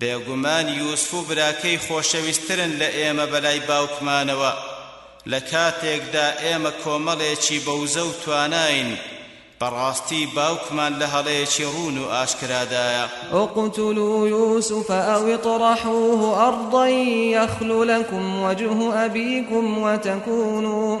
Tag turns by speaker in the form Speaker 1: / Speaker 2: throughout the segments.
Speaker 1: بێگومان یوسف و براکەی خۆشەویستترن لە ئێمە بەلای باوکمانەوە، لە کاتێکدا ئێمە کۆمەڵێکی بە وزە و تواناین، بەڕاستی باوکمان لە هەڵەیەکی ڕوون و ئاشکرادایە.
Speaker 2: اقتلوا یوسف او اطرحوه ارضا یخل لکم وجه ابیکم وتکونوا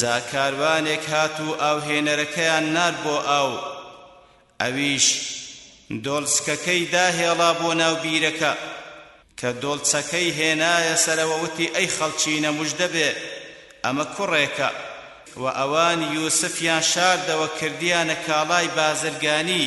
Speaker 1: جا کاروانێک هات و ئاوهێنەرەکەیان نارد بۆ ئاو، ئەویش دۆڵچکەکەی داهێڵا بۆ ناو بیرەکە، کە دۆڵچەکەی هێنایە سەرەوە وتی، ئەی خەڵکینە مژدە بێ، ئەمە کوڕێکە، وە ئەوان یوسفیان شاردەوە کردیانە کاڵای بازرگانی،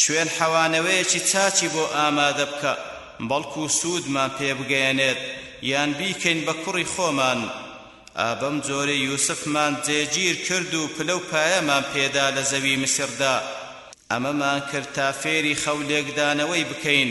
Speaker 1: شوێن حەوانەوەیەکی چاکی بۆ ئامادە بکە بەڵکو سوودمان پێ بگەیەنێت یان بیکەین بە کوڕی خۆمان ئا بەم جۆرە یوسفمان جێگیر کرد و پلە و پایەمان پێدا لە زەوی میسردا ئەمەمان کرد تا فێری خەو لێکدانەوەی بکەین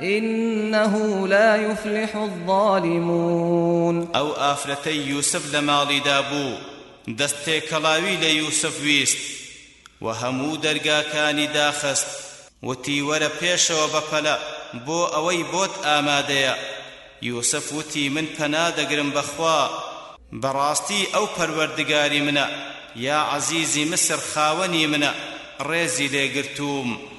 Speaker 1: انه لا یفلح
Speaker 2: الظالمون ئەو ئافرەتەی یوسف لە ماڵیدا بوو دەست تێکەڵاوی
Speaker 1: لە یوسف ویست و هەموو دەرگاکانی داخست وتی وەرە پێشەوە بەپەلە بۆ ئەوەی بۆت ئامادەیە یوسف وتی من
Speaker 2: پەنا دەگرم بە خوا
Speaker 1: بەڕاستی ئەو پەروەردگاری منە یا عەزیزی مصر خاوەنی منە ڕێزی لێگرتووم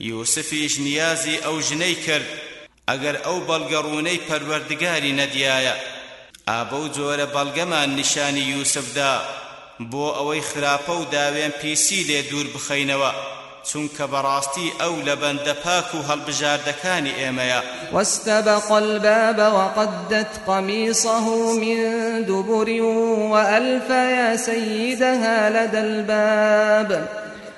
Speaker 1: یوسفیش نیازی ئەو ژنەی کرد، ئەگەر ئەو بەڵگە ڕوونەی پەروەردگاری نەدیایە، ئا بەو جۆرە بەڵگەمان نیشانی یوسف دا، بۆ ئەوەی خراپە و داوێن پیسی لێ دوور بخەینەوە، چونکە بەڕاستی ئەو لە بەندە پاک و هەڵبژاردەکانی ئێمەیە.
Speaker 2: واستبق الباب وقدت قمیصه من دبر وألف یا سیدها لدی الباب.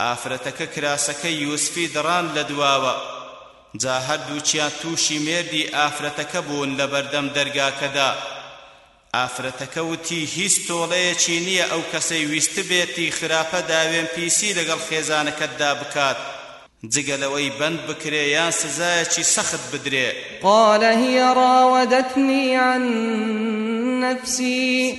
Speaker 1: ئافرەتەکە کراسەکەی یوسفی دڕان لە دواوە جا هەردووکیان تووشی مێردی ئافرەتەکە بوون لە بەردەم دەرگاکەدا ئافرەتەکە وتی هیچ تۆڵەیەکی نییە ئەو کەسەی ویستبێتی خراپە داوێن پیسی لەگەڵ خێزانەکەتدا بکات جگە لەوەی بەند بکرێ یان سزایەکی سەخت بدرێ.
Speaker 2: قال هی راودتنی عن
Speaker 1: نفسی.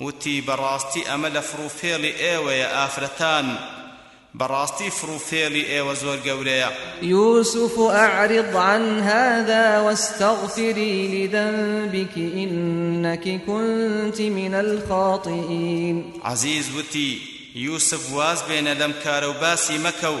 Speaker 1: وتی، بەڕاستی ئەمە لە فڕو فێڵی ئێوەیە ئافرەتان، بەڕاستی فڕو فێڵی ئێوە زۆر گەورەیە.
Speaker 2: یوسف اعرض عن هذا واستغفری لذنبک انک کنت من الخاطین.
Speaker 1: عەزیز وتی، یوسف واز بێنە لەم کارە و باسی مەکە و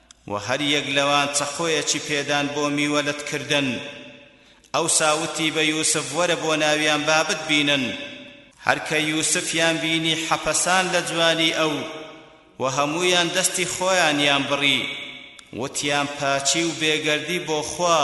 Speaker 1: وە هەر یەک لەوان چەقۆیەکی پێدان بۆ میوە لەت کردن ئەوسا وتی بە یوسف وەرە بۆ ناویان با بتبینن هەر کە یوسفیان بینی حەپەسان لە جوانی ئەو وە هەموویان دەستی خۆیانیان بڕی وتیان پاکی و بێگەردی بۆ خوا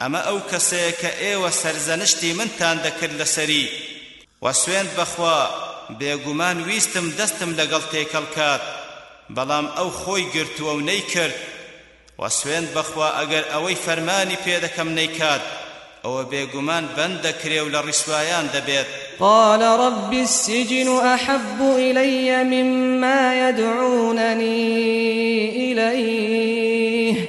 Speaker 1: ئەمە ئەو کەسەیە کە ئێوە سەرزەنشتی منتان دەکرد لەسەری، وە سوێند بەخوا بێگومان ویستم دەستم لەگەڵ تێکەڵ کات بەڵام ئەو خۆی گرتووە و نەیکرد، وە سوێند بەخوا ئەگەر ئەوەی فەرمانی پێدەکەم نەیکات ئەوە بێگومان بەند دەکرێ و لە ڕیسوایان دەبێت.
Speaker 2: قال رب السجن احب الی مما یدعوننی الیه.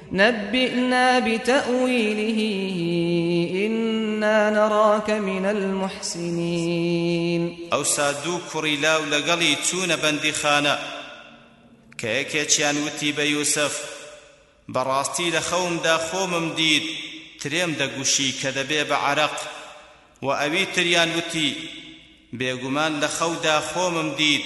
Speaker 2: نبئنا بتاویله انا نراک من
Speaker 1: المحسنین ئەوسا دوو کوڕی لاو لەگەڵی چوونە بەندیخانە کە یەکێکیان وتی بە یوسف بەڕاستی لە خەومدا خۆمم دیت ترێم دەگوشی کە دەبێ بە عەرەق و ئەوی تریان وتی بێگومان لە خەودا خۆمم دیت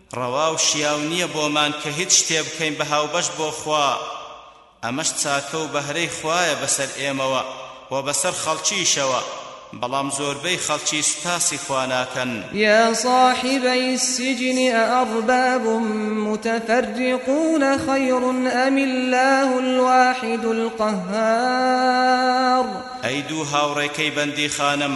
Speaker 1: ڕەوا و شیاو نییە بۆمان کە هیچ شتێ بکەین بە هاوبەش بۆ خوا، ئەمەش چاکە و بەهرەی خوایە بەسەر ئێمەوە و بەسەر خەڵکیشەوە، بەڵام زۆربەی خەڵکی سوپاسی خوا ناکەن.
Speaker 2: یا صاحبی السجن ئەئەڕباب متفرقون خیر ئەم اللە الواحد القهار.
Speaker 1: ئەی دوو هاوڕێکەی
Speaker 2: بەندیخانەم!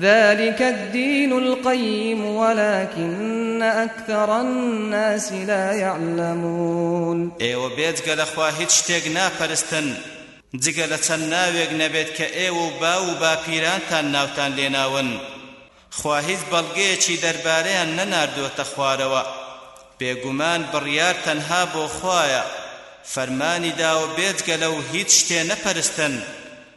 Speaker 2: ذلک الدین القیم ولکن اکثر الناس لا یعلمون
Speaker 1: ئێوە بێجگە لە خوا هیچ شتێک ناپەرستن جگە لە چەند ناوێک نەبێت کە ئێوە و باو و باپیرانتان ناوتان لێناون خوا هیچ بەڵگەیەکی دەربارەیان نەناردۆتە خوارەوە بێگومان بڕیار تەنها بۆ خوایە فەرمانی داوە بێجگە لەو هیچ شتێ نەپەرستن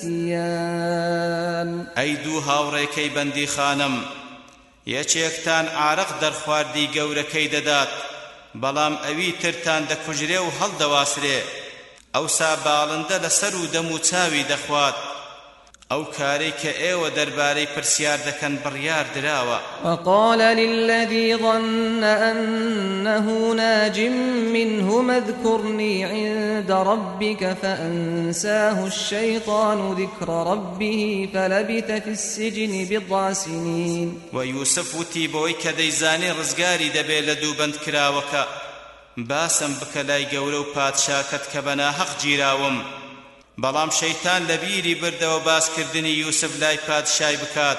Speaker 1: سیان. ئەی دوو هاوڕێکەی بەندیخانەم، یەکێکتان عارەق دەرخواردی گەورەکەی دەدات، بەڵام ئەوی ترتان دەکوژرێ و هەڵدەواسرێ، ئەوسا باڵندە لە سەر و دەم و چاوی دەخوات. ئەو کارەی کە ئێوە دەربارەی پرسیار دەکەن بڕیار دراوە.
Speaker 2: فقال للذی ظن أنه ناج منهما اذکرنی عند ربک فأنساه الشیطان ذکر ربه فلبث فی السجن بضع سنین
Speaker 1: و یوسف وتی بەوەی کە دەیزانێ ڕزگاری دەبێ لە دوو بەندکراوەکە باسم بکە لای گەورە و پادشاکەت کە بە ناهەق گیراوم بەڵام شەیتان لە بیری بردەوە باسکردنی یوسف لای پادشای بکات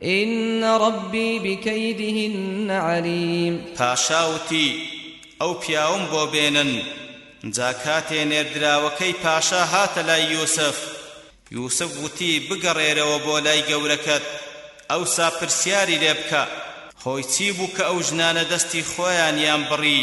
Speaker 1: ان ربی بکیدهن علیم پاشا وتی، ئەو پیاوەم بۆ بێنن. جا کاتێ نێردراوەکەی پاشا هاتە لای یوسف، یوسف وتی، بگەڕێرەوە بۆ لای گەورەکەت، ئەوسا پرسیاری لێ بکە، هۆی چی بوو کە ئەو ژنانە دەستی خۆیانیان بڕی؟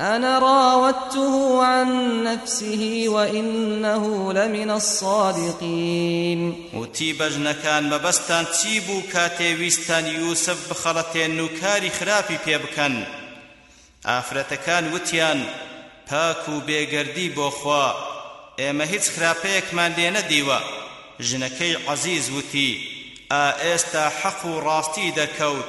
Speaker 2: انا راودته عن نفسه وانه لمن الصادقین
Speaker 1: وتی بە ژنەکان مەبەستتان چی بوو کاتێ ویستتان یوسف بخەڵەتێن و کاری خراپی پێ بکەن ئافرەتەکان وتیان پاک و بێگەردی بۆ خوا ئێمە هیچ خراپەیەکمان لێ نەدیوە ژنەکەی عەزیز وتی ئا ئێستا حەق و ڕاستی دەرکەوت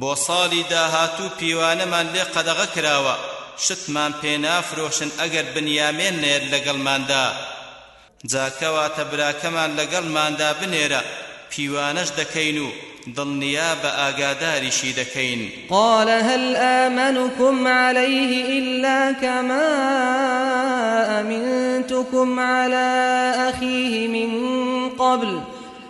Speaker 1: بۆ ساڵی داهاتوو پیوانەمان لێ قەدەغە کراوە شتمان پێ نافرۆشن ئەگەر بنیامێن نەیەت لەگەڵماندا جا کەواتە براکەمان لەگەڵماندا بنێرە پیوانەش دەکەین و دڵنیا بە ئاگاداریشی دەکەین.
Speaker 2: قال هل آمنکم علیه الا کما امنتکم علی اخیه من قبل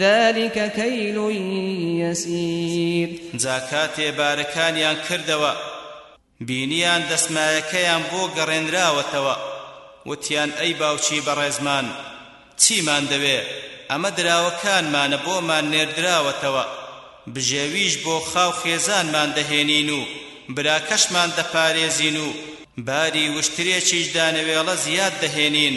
Speaker 2: ذلک کیل یسیر جا
Speaker 1: کاتێ بارەکانیان کردەوە بینیان دەسمایەکەیان بۆ گەڕێنراوەتەوە وتیان ئەی باوکی بەڕێزمان چیمان دەوێ ئەمە دراوەکانمانە بۆمان نێردراوەتەوە بژێویش بۆ خاو خێزانمان دەهێنین و براکەشمان دەپارێزین و باری وشترێکیش دانەوێڵە زیاد دەهێنین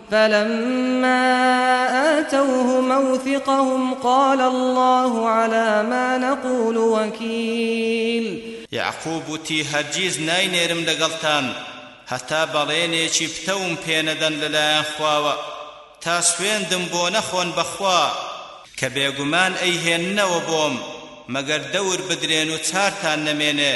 Speaker 2: فلما آتوه موثقهم قال الله علی ما نقول وکیل.
Speaker 1: یەعقوب وتی هەرگیز ناینێرم لەگەڵتان هەتا بەڵێنێکی پتەوم پێ نەدەن لەلایەن خواوە تا سوێندم بۆ نەخۆن بەخوا، کە بێگومان ئەیهێننەوە بۆم مەگەر دەور بدرێن و چارتان نەمێنێ،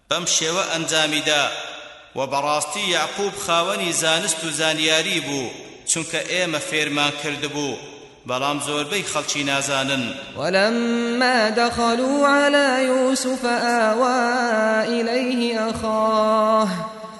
Speaker 1: بەم شێوە ئەنجامی دا، وە بەڕاستی یەعقوب خاوەنی زانست و زانیاری بوو، چونکە ئێمە فێرمان کردبوو، بەڵام زۆربەی خەڵکی نازانن.
Speaker 2: ولما دخلو علی یوسف آوی
Speaker 1: الیه اخاه.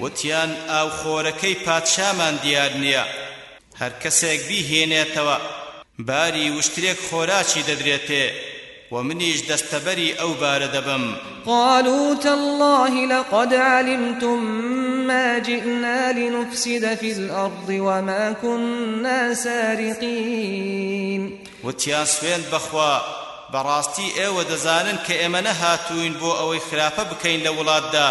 Speaker 1: وتیان، ئاو خۆرەکەی پادشامان دیار نیە، هەر کەسێک بیهێنێتەوە، باری وشترێک خۆراکی دەدرێتێ و منیش دەستەبەری ئەو بارە دەبم.
Speaker 2: قالوا تاللە لقد علمتم ما جئنا لنفسد فی الارض وما کنا سارقین.
Speaker 1: وتیان، سوێند بەخوا، بەڕاستی ئێوە دەزانن کە ئێمە نەهاتووین بۆ ئەوەی خراپە بکەین لە وڵاتدا،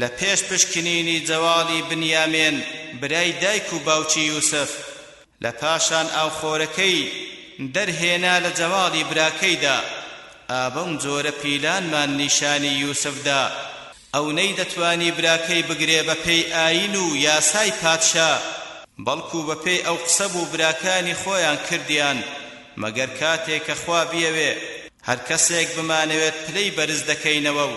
Speaker 1: لە پێش پشکنینی جەواڵی بنیامێن برای دایک و باوکی یوسف لە پاشان ئاو خۆرەکەی دەر هێنا لە جەواڵی براکەیدا ئا بەم جۆرە پیلانمان نیشانی یوسف دا ئەو نەی دەتوانی براکەی بگرێ بە پێی ئاین و یاسای پادشا بەڵکو بە پێی ئەو قسە بوو براکانی خۆیان کردیان مەگەر کاتێ کە خوا بیەوێ هەر کەسێک بمانەوێت پلەی بەرز دەکەینەوە و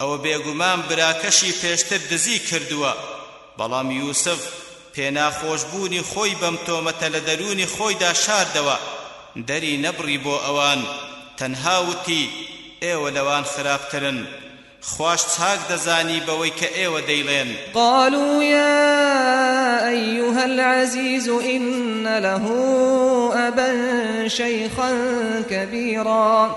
Speaker 1: ئەوە بێگومان براکەشی پێشتر دزی کردووە، بەڵام یوسف پێناخۆشبوونی خۆی بەم تۆمەتە لە دەروونی خۆیدا شاردەوە، دەری نەبڕی بۆ ئەوان، تەنها وتی، ئێوە لەوان خراپترن، خواش چاک دەزانی بەوەی کە ئێوە دەیڵێن.
Speaker 2: قالوا یا ایها العزیز ان له ابا شیخا کبیرا.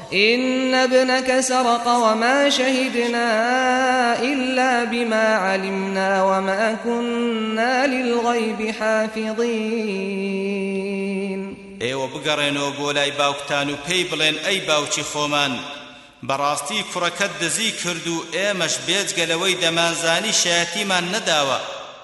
Speaker 2: ان ابنک سرق وما شهدنا الا بما علمنا وما كنا للغیب حافظین
Speaker 1: ئێوە بگەڕێنەوە بۆ لای باوکتان و پێی بڵێن ئەی باوکی خۆمان بەڕاستی کوڕەکەت دزی کرد و ئێمەش بێجگە لەوەی دەمانزانی شایەتیمان نەداوە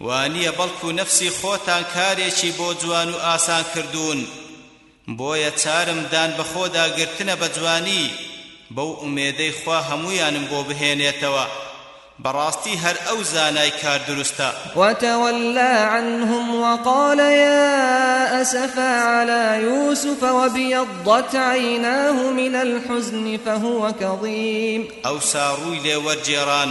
Speaker 1: وانیە بەڵکو نەفسی خۆتان کارێکی بۆ جوان و ئاسان کردوون بۆیە چارم دان بەخۆدا گرتنە بەجوانی بەو ئومێدەی خوا هەموویانم بۆ بهێنێتەوە بەڕاستی هەر ئەو زانای کار دروستە.
Speaker 2: وتولى عنهم وقال يا أسفا على يوسف وبيضت عيناه من الحزن فهو كظيم
Speaker 1: ئەوسا ڕووی لێ وەرگێڕان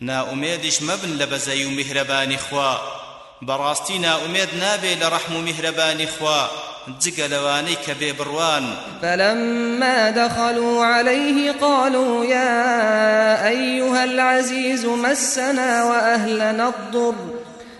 Speaker 1: نائومێدیش مەبن لە بەزەیی و میهرەبانی خوا، بەڕاستی نائومێد نابێ لە ڕەحم و میهرەبانی خوا جگە لەوانەی کە بێ بڕوان.
Speaker 2: فلما دخلوا علیه قالوا یا ایها العزیز مسنا
Speaker 1: و
Speaker 2: اهلنا الضر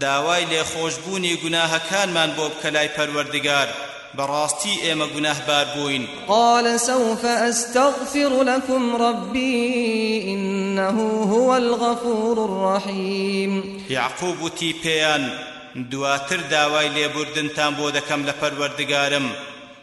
Speaker 2: داوای لێخۆشبوونی گوناهەکانمان بۆ بکە لای پەروەردگار، بەڕاستی ئێمە گوناهبار بووین.
Speaker 1: قال سوف استغفر لكم ربی انه هو الغفور الرحیم.
Speaker 2: یعقوب وتی پێیان، دواتر داوای لێبوردنتان بۆ دەکەم لە پەروەردگارم،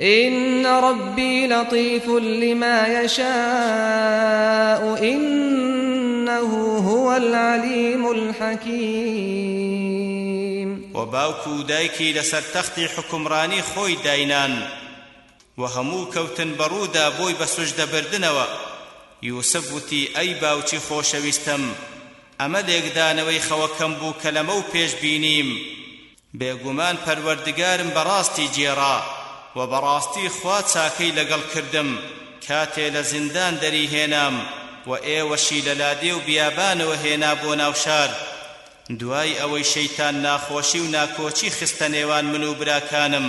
Speaker 1: ان ربی
Speaker 2: لطیف لما یشاء انه هو العلیم الحکیم و باوک و
Speaker 1: دایکی
Speaker 2: لەسەر تەختی حوکمڕانی خۆی داینان و هەموو کەوتن بەڕوودا بۆی بە سوژدە بردنەوە یوسف وتی ئەی باوکی خۆشەویستم ئەمە لێکدانەوەی خەوەکەم بوو کە لەمەو پێش بینیم
Speaker 1: بێگومان پەروەردگارم بەڕاستی گێڕا، وە بەڕاستی خوا چاکەی لەگەڵ کردم کاتێ لە زیندان دەری هێنام و ئێوەشی لە لادێ و بیابانەوە هێنا بۆ ناو شار، دوای ئەوەی شەیتان ناخۆشی و ناکۆکی خستە نێوان من و براکانم.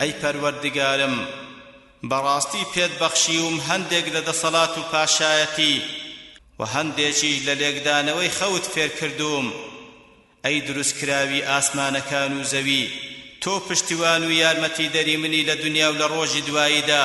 Speaker 1: ئەی پەروەردگارم بەڕاستی پێت بەخشیوم هەندێک لە دەسەڵات و پاشایەتی و هەندێکیش لە لێکدانەوەی خەوت فێرکردووم ئەی دروستکراوی ئاسمانەکان و زەوی تۆ پشتیوان و یارمەتیدەری منی لە دنیا و لە ڕۆژی دواییدا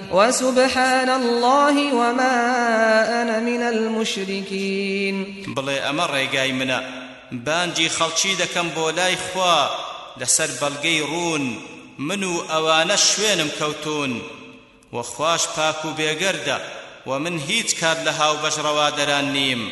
Speaker 2: وسبحان اللە وما انا من المشرکین
Speaker 1: بڵێ ئەمە ڕێگای منە بانگی خەڵکی دەکەم بۆ لای خوا لەسەر بەڵگەی ڕوون من و ئەوانە شوێنم کەوتوون وە خواش پاک و بێگەردە
Speaker 2: وە من هیچ کات لە هاوبەش ڕەوادەران نیم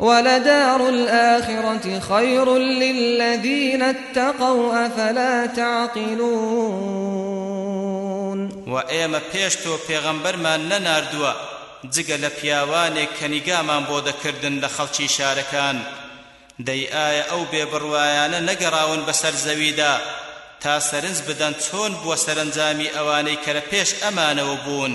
Speaker 2: ولدار الآخرة خیر للذین اتقوا افلا تعقلون
Speaker 1: و ئێمە پێش تۆ پێغەمبەرمان نەناردووە جگە لە پیاوانێک کە نیگامان بۆ دەکردن لە خەڵکی شارەکان دەی ئایا ئەو بێ بڕوایانە نەگەڕاون بەسەر زەویدا تا سەرنج بدەن چۆن بووە سەرەنجامی ئەوانەی کە لە پێش ئەمانەوە بوون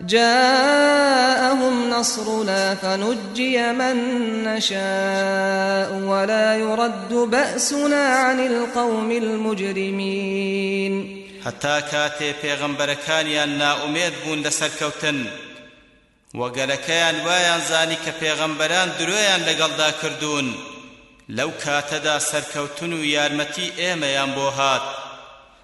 Speaker 2: جاءهم نصرنا فنجی من نشاء ولا يرد بأسنا عن القوم المجرمین
Speaker 1: هەتا کاتێ پێغەمبەرەکانیان نائومێد بوون لە سەرکەوتن و گەلەکەیان وایان زانی کە پێغەمبەران درۆیان لەگەڵدا کردوون لەو کاتەدا سەرکەوتن و یارمەتی ئێمەیان بۆ هات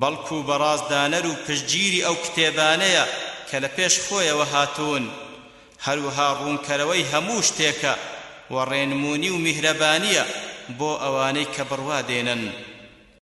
Speaker 1: بەڵکو بەڕاستدانەر و پشتگیری ئەو کتێبانەیە کە لە پێش خۆیەوە هاتوون، هەروەها ڕوونکەرەوەی هەموو شتێکە و ڕێنمونی و میهرەبانییە بۆ ئەوانەی کە بڕوا دێنن.